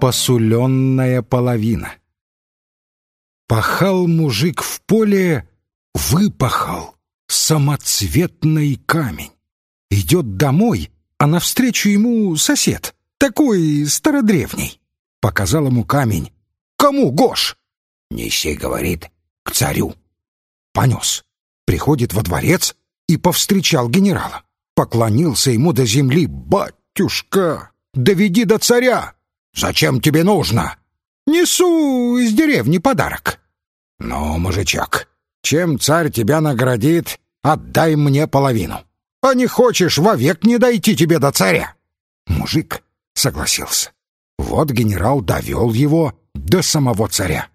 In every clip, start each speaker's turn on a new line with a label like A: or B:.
A: Посуленная половина. Пахал мужик в поле, выпахал самоцветный камень. Идет домой, а навстречу ему сосед, такой стародревний. Показал ему камень. «Кому, Гош?» «Неси, — говорит, — к царю». Понес. Приходит во дворец и повстречал генерала. Поклонился ему до земли. «Батюшка, доведи до царя!» «Зачем тебе нужно?» «Несу из деревни подарок». «Ну, мужичок, чем царь тебя наградит, отдай мне половину. А не хочешь, вовек не дойти тебе до царя». Мужик согласился. Вот генерал довел его до самого царя.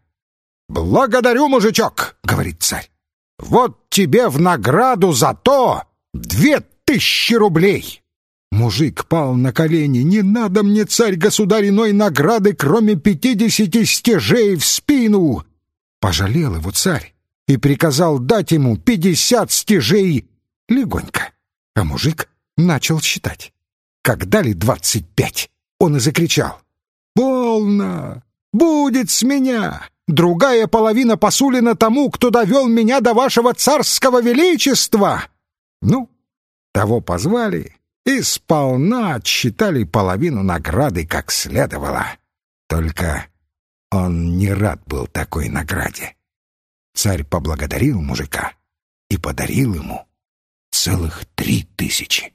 A: «Благодарю, мужичок», — говорит царь. «Вот тебе в награду за то две тысячи рублей». Мужик пал на колени. «Не надо мне, царь-государь, награды, кроме пятидесяти стежей в спину!» Пожалел его царь и приказал дать ему пятьдесят стежей легонько. А мужик начал считать. Как дали двадцать пять, он и закричал. «Полно! Будет с меня! Другая половина посулена тому, кто довел меня до вашего царского величества!» Ну, того позвали, и сполна отсчитали половину награды как следовало. Только он не рад был такой награде. Царь поблагодарил мужика и подарил ему целых три тысячи.